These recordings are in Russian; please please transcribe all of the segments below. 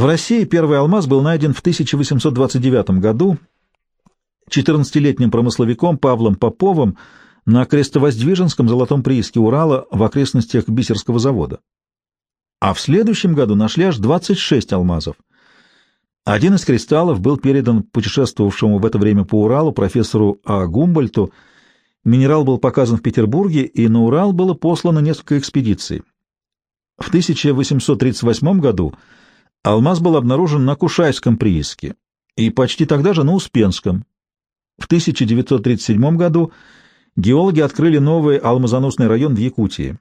В России первый алмаз был найден в 1829 году 14-летним промысловиком Павлом Поповым на крестовоздвиженском золотом прииске Урала в окрестностях Бисерского завода. А в следующем году нашли аж 26 алмазов. Один из кристаллов был передан путешествовавшему в это время по Уралу профессору А. Гумбольту. Минерал был показан в Петербурге, и на Урал было послано несколько экспедиций. В 1838 году алмаз был обнаружен на Кушайском прииске и почти тогда же на Успенском. В 1937 году геологи открыли новый алмазоносный район в Якутии.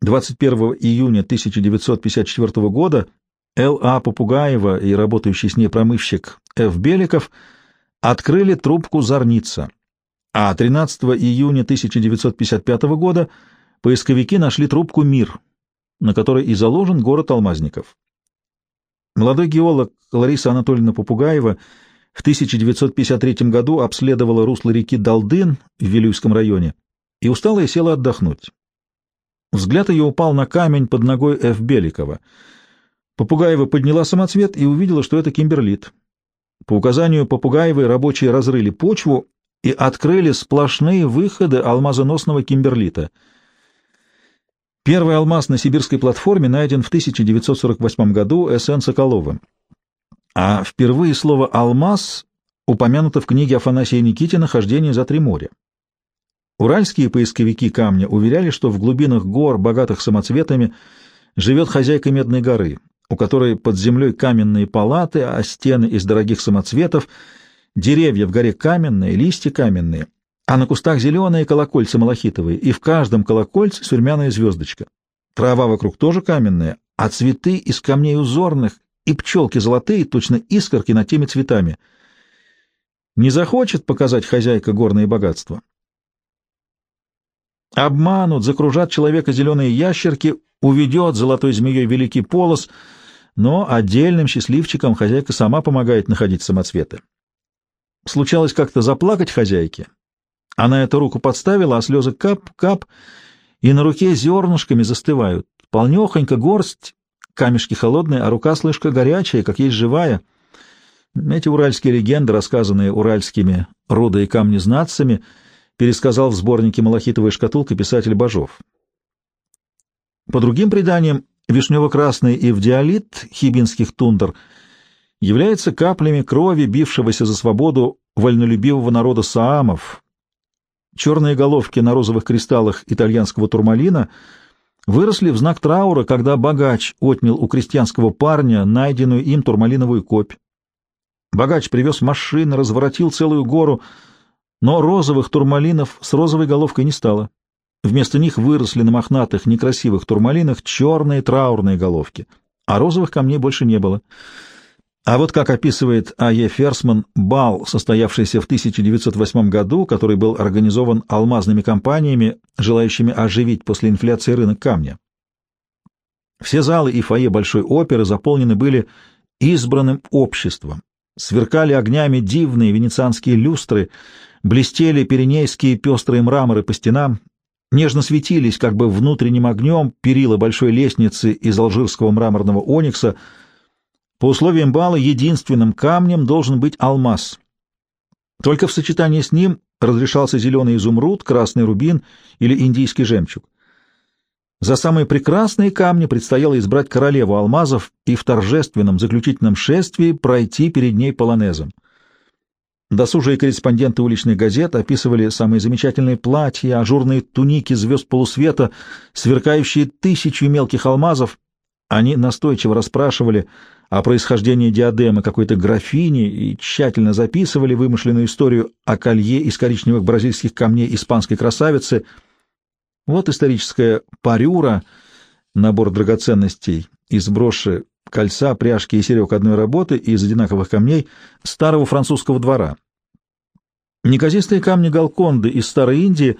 21 июня 1954 года Л.А. Попугаева и работающий с ней промывщик Ф. Беликов открыли трубку «Зорница», а 13 июня 1955 года поисковики нашли трубку «Мир», на которой и заложен город Алмазников. Молодой геолог Лариса Анатольевна Попугаева в 1953 году обследовала русло реки Далдын в Вилюйском районе и устала и села отдохнуть. Взгляд ее упал на камень под ногой Ф. Беликова. Попугаева подняла самоцвет и увидела, что это кимберлит. По указанию Попугаевой рабочие разрыли почву и открыли сплошные выходы алмазоносного кимберлита. Первый алмаз на сибирской платформе найден в 1948 году С.Н. Соколовым. А впервые слово «алмаз» упомянуто в книге Афанасия Никитина «Хождение за три моря». Уральские поисковики камня уверяли, что в глубинах гор, богатых самоцветами, живет хозяйка Медной горы, у которой под землей каменные палаты, а стены из дорогих самоцветов, деревья в горе каменные, листья каменные, а на кустах зеленые колокольцы малахитовые, и в каждом колокольце сурьмяная звездочка. Трава вокруг тоже каменная, а цветы из камней узорных, и пчелки золотые, точно искорки над теми цветами. Не захочет показать хозяйка горные богатства, Обманут, закружат человека зеленые ящерки, уведет золотой змеей великий полос, но отдельным счастливчикам хозяйка сама помогает находить самоцветы. Случалось как-то заплакать хозяйке. Она эту руку подставила, а слезы кап-кап, и на руке зернышками застывают. Полнехонько горсть, камешки холодные, а рука, слышка, горячая, как есть живая. Эти уральские легенды, рассказанные уральскими рудо- и камни-знатцами — пересказал в сборнике «Малахитовая шкатулка» писатель Бажов. По другим преданиям, вишнево-красный эвдиолит хибинских тундр является каплями крови бившегося за свободу вольнолюбивого народа саамов. Черные головки на розовых кристаллах итальянского турмалина выросли в знак траура, когда богач отнял у крестьянского парня найденную им турмалиновую копь. Богач привез машины, разворотил целую гору — но розовых турмалинов с розовой головкой не стало. Вместо них выросли на мохнатых, некрасивых турмалинах черные траурные головки, а розовых камней больше не было. А вот как описывает А.Е. Ферсман бал, состоявшийся в 1908 году, который был организован алмазными компаниями, желающими оживить после инфляции рынок камня. Все залы и фойе Большой оперы заполнены были избранным обществом, сверкали огнями дивные венецианские люстры — блестели пиренейские пестрые мраморы по стенам, нежно светились как бы внутренним огнем перила большой лестницы из алжирского мраморного оникса. По условиям бала единственным камнем должен быть алмаз. Только в сочетании с ним разрешался зеленый изумруд, красный рубин или индийский жемчуг. За самые прекрасные камни предстояло избрать королеву алмазов и в торжественном заключительном шествии пройти перед ней полонезом. Досужие корреспонденты уличных газет описывали самые замечательные платья, ажурные туники звезд полусвета, сверкающие тысячи мелких алмазов. Они настойчиво расспрашивали о происхождении диадемы какой-то графини и тщательно записывали вымышленную историю о колье из коричневых бразильских камней испанской красавицы. Вот историческая парюра, набор драгоценностей из броши кольца, пряжки и серег одной работы из одинаковых камней старого французского двора. Неказистые камни Галконды из Старой Индии,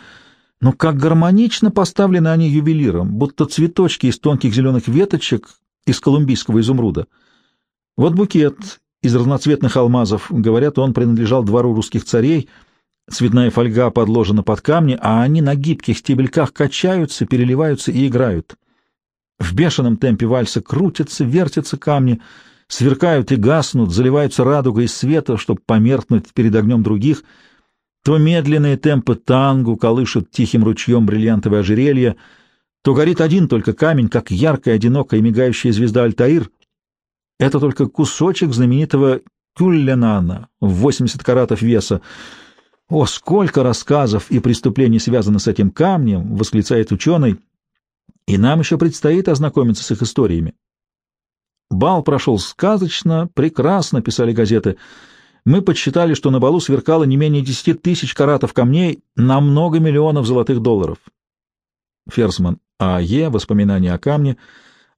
но как гармонично поставлены они ювелиром, будто цветочки из тонких зеленых веточек из колумбийского изумруда. Вот букет из разноцветных алмазов, говорят, он принадлежал двору русских царей, цветная фольга подложена под камни, а они на гибких стебельках качаются, переливаются и играют. В бешеном темпе вальса крутятся, вертятся камни, сверкают и гаснут, заливаются радугой света, чтобы померкнуть перед огнем других. То медленные темпы тангу колышут тихим ручьем бриллиантовое ожерелье, то горит один только камень, как яркая, одинокая, мигающая звезда Альтаир. Это только кусочек знаменитого Кюлленана в 80 каратов веса. О, сколько рассказов и преступлений связано с этим камнем, восклицает ученый, и нам еще предстоит ознакомиться с их историями. Бал прошел сказочно, прекрасно, писали газеты. Мы подсчитали, что на балу сверкало не менее десяти тысяч каратов камней на много миллионов золотых долларов. Ферсман А.Е. Воспоминания о камне.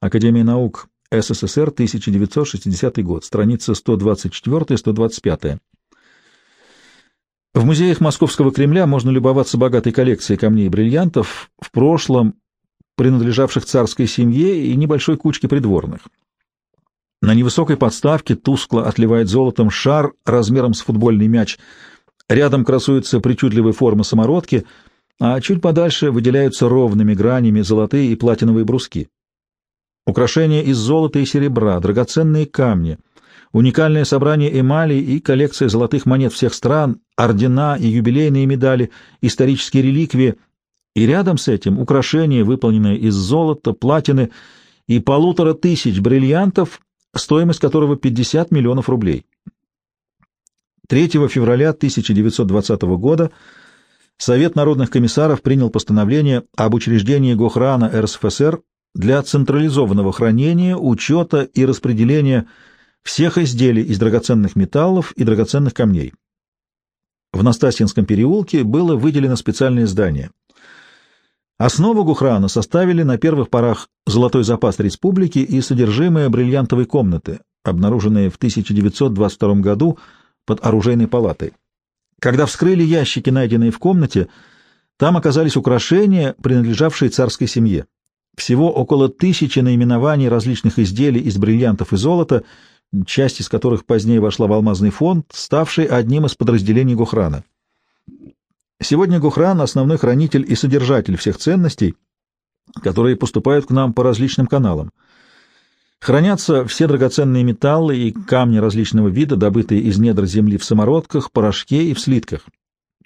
Академия наук СССР, 1960 год. Страница 124-125. В музеях Московского Кремля можно любоваться богатой коллекцией камней и бриллиантов, в прошлом принадлежавших царской семье и небольшой кучке придворных. На невысокой подставке тускло отливает золотом шар размером с футбольный мяч. Рядом красуются причудливые формы самородки, а чуть подальше выделяются ровными гранями золотые и платиновые бруски. Украшения из золота и серебра, драгоценные камни, уникальное собрание эмалей и коллекция золотых монет всех стран, ордена и юбилейные медали, исторические реликвии, и рядом с этим украшения, выполненные из золота, платины и полутора тысяч бриллиантов, стоимость которого 50 миллионов рублей. 3 февраля 1920 года Совет народных комиссаров принял постановление об учреждении Гохрана РСФСР для централизованного хранения, учета и распределения всех изделий из драгоценных металлов и драгоценных камней. В Настасьинском переулке было выделено специальное здание. Основу Гухрана составили на первых порах золотой запас республики и содержимое бриллиантовой комнаты, обнаруженные в 1922 году под оружейной палатой. Когда вскрыли ящики, найденные в комнате, там оказались украшения, принадлежавшие царской семье. Всего около тысячи наименований различных изделий из бриллиантов и золота, часть из которых позднее вошла в алмазный фонд, ставший одним из подразделений Гухрана. Сегодня Гухран — основной хранитель и содержатель всех ценностей, которые поступают к нам по различным каналам. Хранятся все драгоценные металлы и камни различного вида, добытые из недр земли в самородках, порошке и в слитках.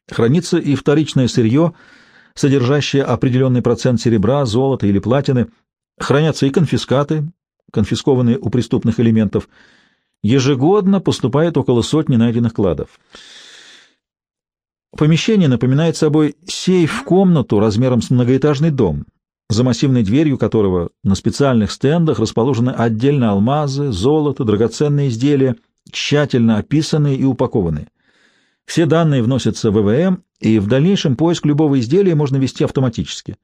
Хранится и вторичное сырье — содержащие определенный процент серебра, золота или платины, хранятся и конфискаты, конфискованные у преступных элементов. Ежегодно поступает около сотни найденных кладов. Помещение напоминает собой сейф-комнату размером с многоэтажный дом, за массивной дверью которого на специальных стендах расположены отдельно алмазы, золото, драгоценные изделия, тщательно описанные и упакованные. Все данные вносятся в ВВМ, и в дальнейшем поиск любого изделия можно вести автоматически.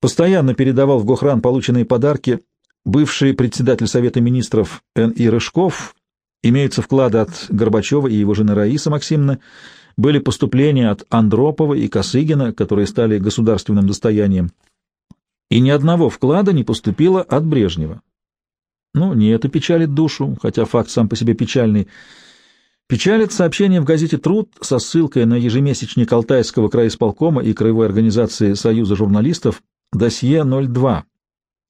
Постоянно передавал в Гохран полученные подарки бывший председатель Совета министров Н.И. Рыжков, имеются вклады от Горбачева и его жены Раисы Максимовны, были поступления от Андропова и Косыгина, которые стали государственным достоянием. И ни одного вклада не поступило от Брежнева. Ну, не это печалит душу, хотя факт сам по себе печальный – Печалит сообщение в газете «Труд» со ссылкой на ежемесячник Алтайского краисполкома и Краевой организации Союза журналистов «Досье 02»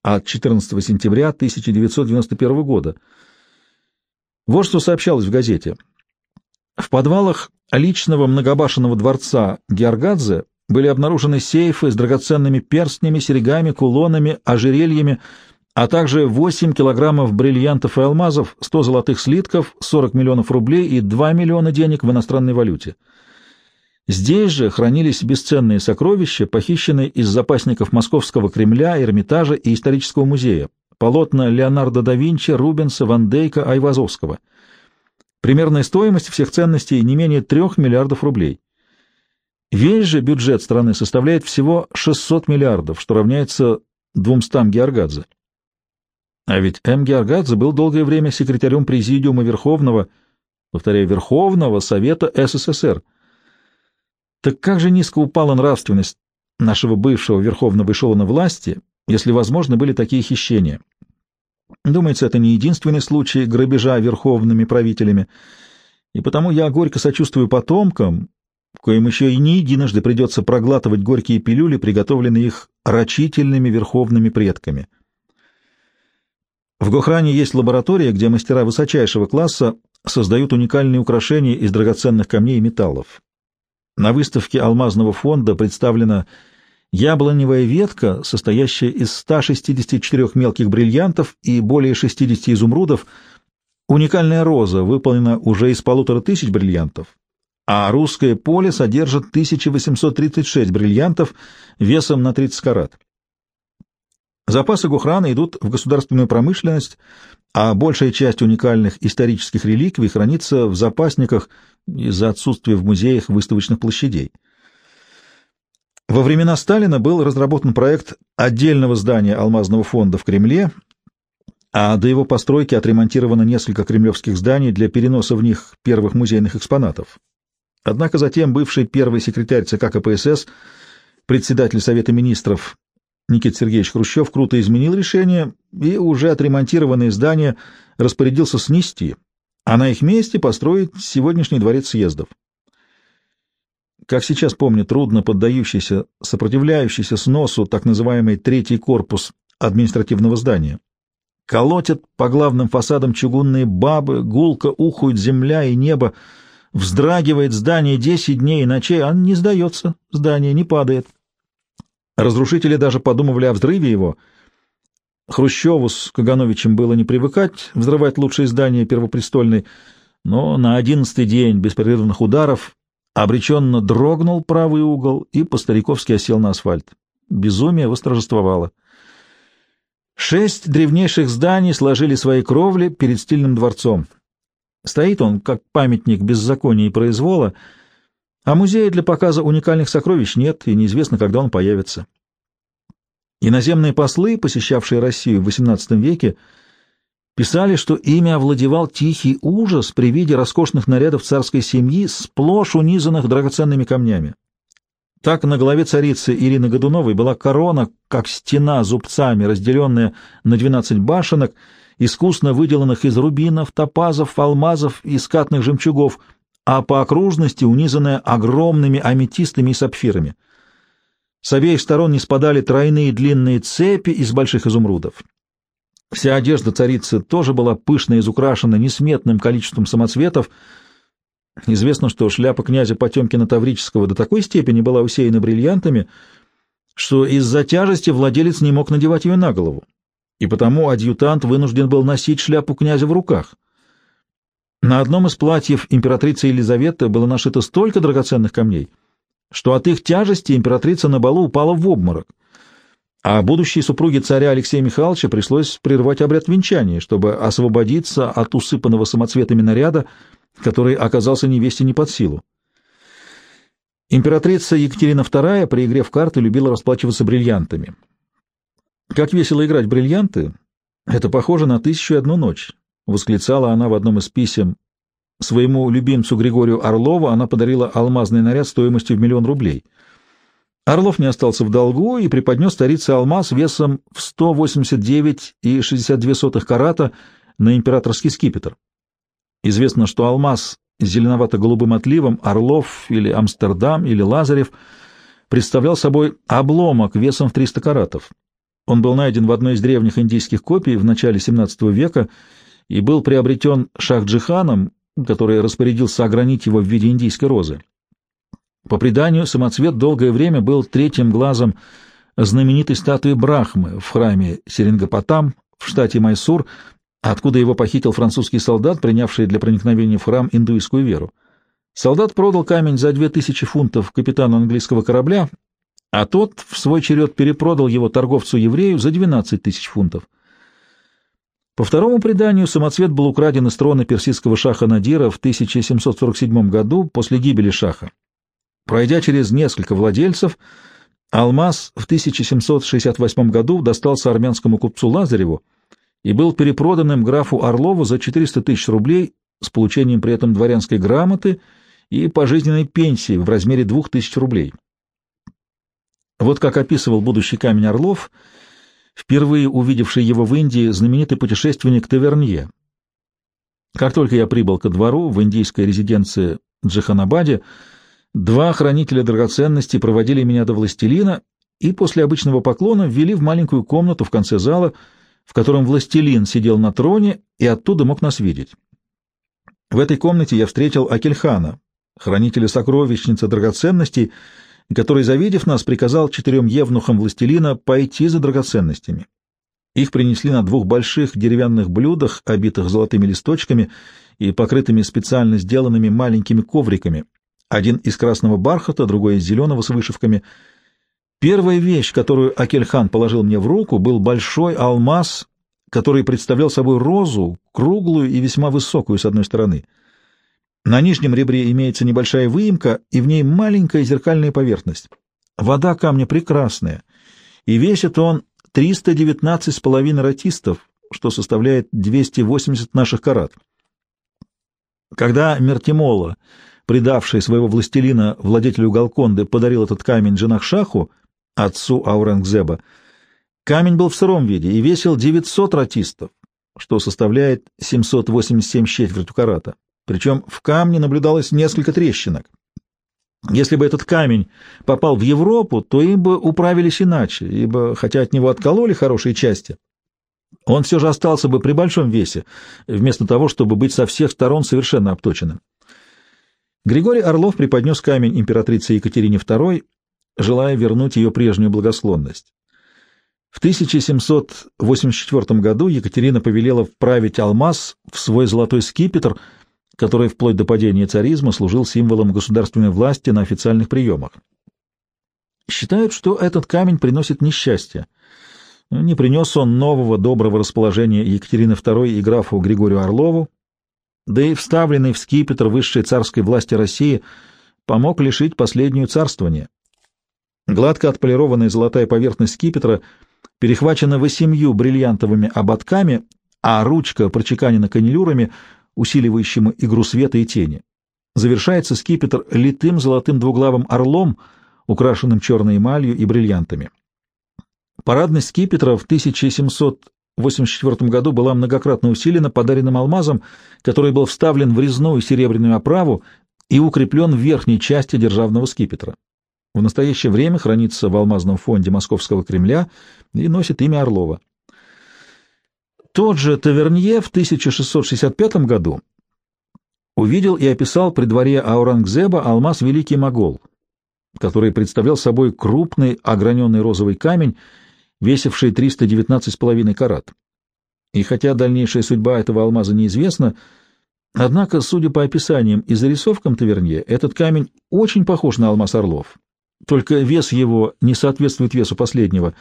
от 14 сентября 1991 года. Вот что сообщалось в газете. В подвалах личного многобашенного дворца Георгадзе были обнаружены сейфы с драгоценными перстнями, серьгами, кулонами, ожерельями, а также 8 килограммов бриллиантов и алмазов, 100 золотых слитков, 40 миллионов рублей и 2 миллиона денег в иностранной валюте. Здесь же хранились бесценные сокровища, похищенные из запасников Московского Кремля, Эрмитажа и исторического музея, полотна Леонардо да Винчи, Рубенса, Ван Дейка, Айвазовского. Примерная стоимость всех ценностей не менее 3 миллиардов рублей. Весь же бюджет страны составляет всего 600 миллиардов, что равняется 200 георгадзе. А ведь М. Георгадзе был долгое время секретарем Президиума Верховного, повторяю, Верховного Совета СССР. Так как же низко упала нравственность нашего бывшего верховного эшелона власти, если возможны были такие хищения? Думается, это не единственный случай грабежа верховными правителями, и потому я горько сочувствую потомкам, коим еще и не единожды придется проглатывать горькие пилюли, приготовленные их рачительными верховными предками. В Гохране есть лаборатория, где мастера высочайшего класса создают уникальные украшения из драгоценных камней и металлов. На выставке алмазного фонда представлена яблоневая ветка, состоящая из 164 мелких бриллиантов и более 60 изумрудов, уникальная роза выполнена уже из полутора тысяч бриллиантов, а русское поле содержит 1836 бриллиантов весом на 30 карат. Запасы Гухрана идут в государственную промышленность, а большая часть уникальных исторических реликвий хранится в запасниках из-за отсутствия в музеях выставочных площадей. Во времена Сталина был разработан проект отдельного здания Алмазного фонда в Кремле, а до его постройки отремонтировано несколько кремлевских зданий для переноса в них первых музейных экспонатов. Однако затем бывший первый секретарь ЦК КПСС, председатель Совета министров Никита Сергеевич Хрущев круто изменил решение и уже отремонтированные здания распорядился снести, а на их месте построить сегодняшний дворец съездов. Как сейчас помню, трудно поддающийся, сопротивляющийся сносу так называемый третий корпус административного здания. Колотят по главным фасадам чугунные бабы, гулко ухует земля и небо, вздрагивает здание десять дней и ночей, а не сдается, здание не падает. Разрушители даже подумывали о взрыве его. Хрущеву с Кагановичем было не привыкать взрывать лучшие здания Первопрестольной, но на одиннадцатый день беспрерывных ударов обреченно дрогнул правый угол и по-стариковски осел на асфальт. Безумие восторжествовало. Шесть древнейших зданий сложили свои кровли перед стильным дворцом. Стоит он, как памятник беззакония и произвола, а музея для показа уникальных сокровищ нет, и неизвестно, когда он появится. Иноземные послы, посещавшие Россию в XVIII веке, писали, что ими овладевал тихий ужас при виде роскошных нарядов царской семьи, сплошь унизанных драгоценными камнями. Так на голове царицы Ирины Годуновой была корона, как стена зубцами, разделенная на двенадцать башенок, искусно выделанных из рубинов, топазов, алмазов и скатных жемчугов — а по окружности унизанная огромными аметистами и сапфирами. С обеих сторон не спадали тройные длинные цепи из больших изумрудов. Вся одежда царицы тоже была пышно изукрашена несметным количеством самоцветов. Известно, что шляпа князя Потемкина Таврического до такой степени была усеяна бриллиантами, что из-за тяжести владелец не мог надевать ее на голову, и потому адъютант вынужден был носить шляпу князя в руках — на одном из платьев императрицы Елизаветы было нашито столько драгоценных камней, что от их тяжести императрица на балу упала в обморок, а будущей супруге царя Алексея Михайловича пришлось прервать обряд венчания, чтобы освободиться от усыпанного самоцветами наряда, который оказался невесте не под силу. Императрица Екатерина II при игре в карты любила расплачиваться бриллиантами. Как весело играть бриллианты, это похоже на тысячу и одну ночь. — восклицала она в одном из писем. Своему любимцу Григорию Орлову она подарила алмазный наряд стоимостью в миллион рублей. Орлов не остался в долгу и преподнес старице алмаз весом в 189,62 карата на императорский скипетр. Известно, что алмаз с зеленовато-голубым отливом Орлов или Амстердам или Лазарев представлял собой обломок весом в 300 каратов. Он был найден в одной из древних индийских копий в начале XVII века и был приобретен Шах-Джиханом, который распорядился огранить его в виде индийской розы. По преданию, самоцвет долгое время был третьим глазом знаменитой статуи Брахмы в храме Серингопотам в штате Майсур, откуда его похитил французский солдат, принявший для проникновения в храм индуистскую веру. Солдат продал камень за две тысячи фунтов капитану английского корабля, а тот в свой черед перепродал его торговцу-еврею за 12 тысяч фунтов. По второму преданию, самоцвет был украден из трона персидского шаха Надира в 1747 году после гибели шаха. Пройдя через несколько владельцев, алмаз в 1768 году достался армянскому купцу Лазареву и был перепродан графу Орлову за 400 тысяч рублей с получением при этом дворянской грамоты и пожизненной пенсии в размере 2000 рублей. Вот как описывал будущий камень Орлов — впервые увидевший его в Индии знаменитый путешественник Тавернье. Как только я прибыл ко двору в индийской резиденции Джаханабаде, Два хранителя драгоценностей проводили меня до властелина и после обычного поклона ввели в маленькую комнату в конце зала, в котором властелин сидел на троне и оттуда мог нас видеть. В этой комнате я встретил Акельхана, хранителя сокровищницы драгоценностей, который, завидев нас, приказал четырем евнухам властелина пойти за драгоценностями. Их принесли на двух больших деревянных блюдах, обитых золотыми листочками и покрытыми специально сделанными маленькими ковриками, один из красного бархата, другой из зеленого с вышивками — Первая вещь, которую Акельхан положил мне в руку, был большой алмаз, который представлял собой розу, круглую и весьма высокую с одной стороны. На нижнем ребре имеется небольшая выемка, и в ней маленькая зеркальная поверхность. Вода камня прекрасная, и весит он 319,5 ратистов, что составляет 280 наших карат. Когда Мертимола, предавший своего властелина, владетелю Галконды, подарил этот камень Джанахшаху, отцу Аурангзеба. Камень был в сыром виде и весил 900 ратистов, что составляет 787 четверть карата. Причем в камне наблюдалось несколько трещинок. Если бы этот камень попал в Европу, то им бы управились иначе, ибо, хотя от него откололи хорошие части, он все же остался бы при большом весе, вместо того, чтобы быть со всех сторон совершенно обточенным. Григорий Орлов преподнес камень императрице Екатерине II желая вернуть ее прежнюю благосклонность. В 1784 году Екатерина повелела вправить алмаз в свой золотой скипетр, который вплоть до падения царизма служил символом государственной власти на официальных приемах. Считают, что этот камень приносит несчастье. Не принес он нового доброго расположения Екатерины II и графу Григорию Орлову, да и вставленный в скипетр высшей царской власти России помог лишить последнюю царствования. Гладко отполированная золотая поверхность скипетра перехвачена восемью бриллиантовыми ободками, а ручка прочеканена канилюрами, усиливающими игру света и тени. Завершается скипетр литым золотым двуглавым орлом, украшенным черной эмалью и бриллиантами. Парадность скипетра в 1784 году была многократно усилена подаренным алмазом, который был вставлен в резную серебряную оправу и укреплен в верхней части державного скипетра. В настоящее время хранится в алмазном фонде Московского Кремля и носит имя Орлова. Тот же Тавернье в 1665 году увидел и описал при дворе Аурангзеба алмаз Великий Могол, который представлял собой крупный ограненный розовый камень, весивший 319,5 карат. И хотя дальнейшая судьба этого алмаза неизвестна, однако, судя по описаниям и зарисовкам Тавернье, этот камень очень похож на алмаз Орлов только вес его не соответствует весу последнего.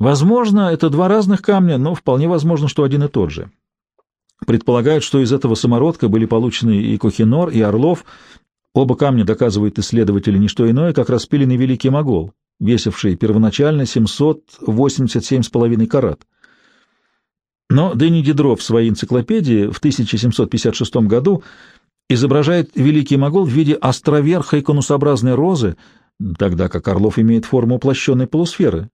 Возможно, это два разных камня, но вполне возможно, что один и тот же. Предполагают, что из этого самородка были получены и Кохинор, и Орлов. Оба камня доказывают исследователи не что иное, как распиленный Великий Могол, весивший первоначально 787,5 карат. Но Дени Дидров в своей энциклопедии в 1756 году изображает Великий Могол в виде островерхой конусообразной розы, тогда как Орлов имеет форму уплощенной полусферы,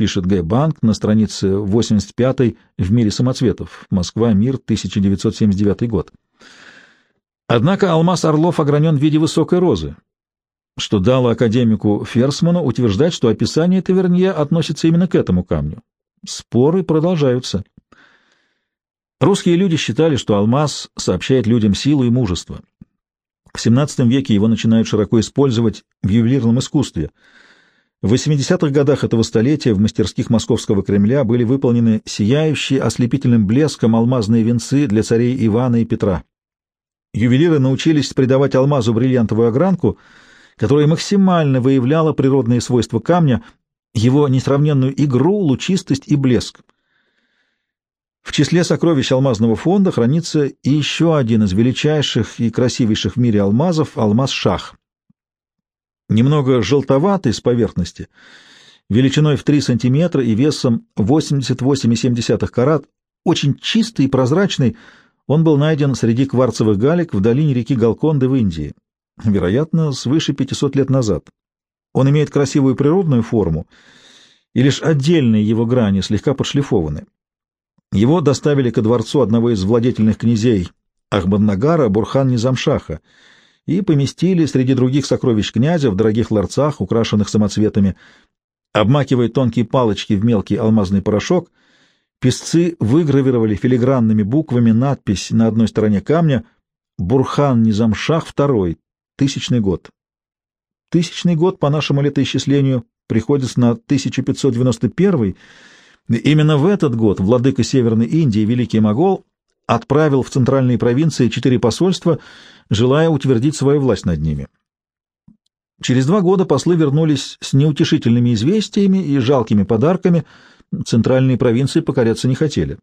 пишет Г. Банк на странице 85 в «Мире самоцветов. Москва. Мир. 1979 год». Однако алмаз Орлов огранен в виде высокой розы, что дало академику Ферсману утверждать, что описание Тавернье относится именно к этому камню. Споры продолжаются. Русские люди считали, что алмаз сообщает людям силу и мужество. В XVII веке его начинают широко использовать в ювелирном искусстве. В 80-х годах этого столетия в мастерских Московского Кремля были выполнены сияющие ослепительным блеском алмазные венцы для царей Ивана и Петра. Ювелиры научились придавать алмазу бриллиантовую огранку, которая максимально выявляла природные свойства камня, его несравненную игру, лучистость и блеск. В числе сокровищ алмазного фонда хранится и еще один из величайших и красивейших в мире алмазов — алмаз-шах. Немного желтоватый с поверхности, величиной в 3 сантиметра и весом 88,7 карат, очень чистый и прозрачный, он был найден среди кварцевых галек в долине реки Галконды в Индии, вероятно, свыше 500 лет назад. Он имеет красивую природную форму, и лишь отдельные его грани слегка подшлифованы. Его доставили ко дворцу одного из владетельных князей Ахмаднагара Бурхан Низамшаха, и поместили среди других сокровищ князя в дорогих ларцах, украшенных самоцветами. Обмакивая тонкие палочки в мелкий алмазный порошок, песцы выгравировали филигранными буквами надпись на одной стороне камня «Бурхан Низамшах II, тысячный год». Тысячный год, по нашему летоисчислению, приходится на 1591 и именно в этот год владыка Северной Индии, Великий Могол, отправил в центральные провинции четыре посольства, желая утвердить свою власть над ними. Через два года послы вернулись с неутешительными известиями и жалкими подарками, центральные провинции покоряться не хотели.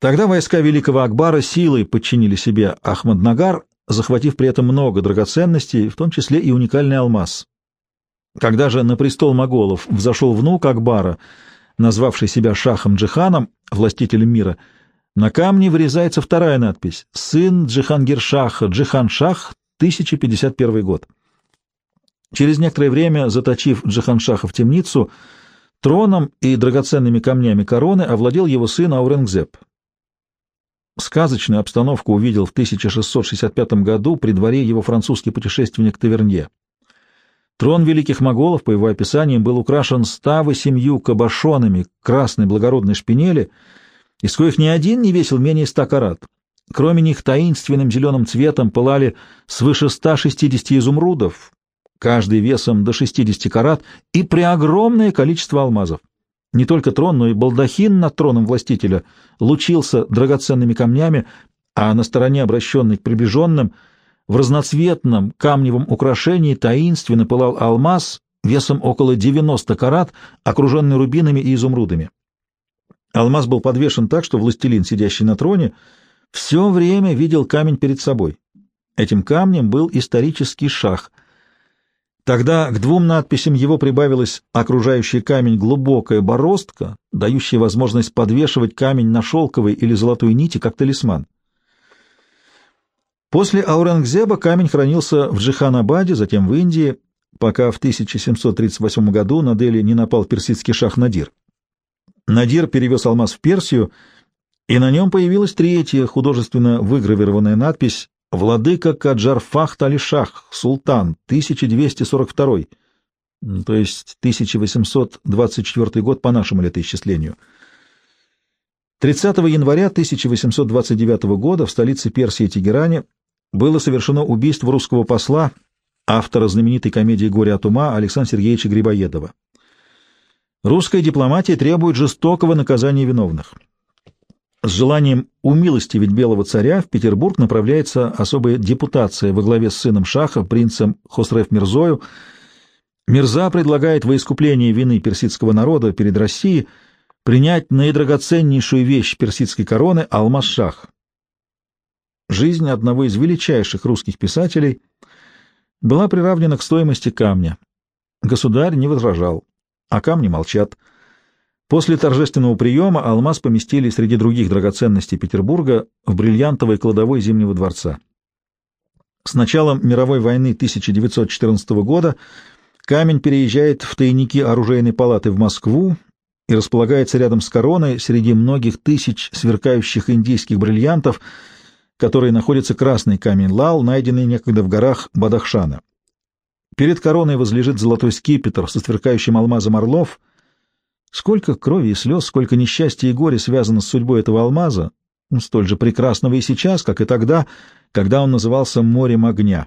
Тогда войска великого Акбара силой подчинили себе Ахмаднагар, захватив при этом много драгоценностей, в том числе и уникальный алмаз. Когда же на престол моголов взошел внук Акбара, назвавший себя Шахом Джиханом, властителем мира, — на камне вырезается вторая надпись «Сын Джихангиршаха, Джихан-Шах, 1051 год». Через некоторое время, заточив Джиханшаха в темницу, троном и драгоценными камнями короны овладел его сын Аурангзеб. Сказочную обстановку увидел в 1665 году при дворе его французский путешественник Тавернье. Трон великих моголов, по его описаниям, был украшен 108 кабошонами красной благородной шпинели — из коих ни один не весил менее ста карат. Кроме них таинственным зеленым цветом пылали свыше 160 изумрудов, каждый весом до 60 карат, и преогромное количество алмазов. Не только трон, но и балдахин над троном властителя лучился драгоценными камнями, а на стороне, обращенной к приближенным, в разноцветном камневом украшении таинственно пылал алмаз весом около 90 карат, окруженный рубинами и изумрудами. Алмаз был подвешен так, что властелин, сидящий на троне, все время видел камень перед собой. Этим камнем был исторический шах. Тогда к двум надписям его прибавилась окружающий камень глубокая бороздка, дающая возможность подвешивать камень на шелковой или золотой нити, как талисман. После Аурангзеба камень хранился в Джиханабаде, затем в Индии, пока в 1738 году на Дели не напал персидский шах Надир. Надир перевез алмаз в Персию, и на нем появилась третья художественно выгравированная надпись «Владыка Каджарфах Талишах, султан, 1242», то есть 1824 год по нашему летоисчислению. 30 января 1829 года в столице Персии Тегеране было совершено убийство русского посла, автора знаменитой комедии «Горе от ума» Александра Сергеевича Грибоедова. Русская дипломатия требует жестокого наказания виновных. С желанием умилостивить белого царя в Петербург направляется особая депутация во главе с сыном Шаха, принцем Хосреф Мирзою. Мирза предлагает во искупление вины персидского народа перед Россией принять наидрагоценнейшую вещь персидской короны — алмаз-шах. Жизнь одного из величайших русских писателей была приравнена к стоимости камня. Государь не возражал а камни молчат. После торжественного приема алмаз поместили среди других драгоценностей Петербурга в бриллиантовой кладовой Зимнего дворца. С началом мировой войны 1914 года камень переезжает в тайники оружейной палаты в Москву и располагается рядом с короной среди многих тысяч сверкающих индийских бриллиантов, которые находится красный камень лал, найденный некогда в горах Бадахшана. Перед короной возлежит золотой скипетр со сверкающим алмазом орлов. Сколько крови и слез, сколько несчастья и горя связано с судьбой этого алмаза, столь же прекрасного и сейчас, как и тогда, когда он назывался «морем огня».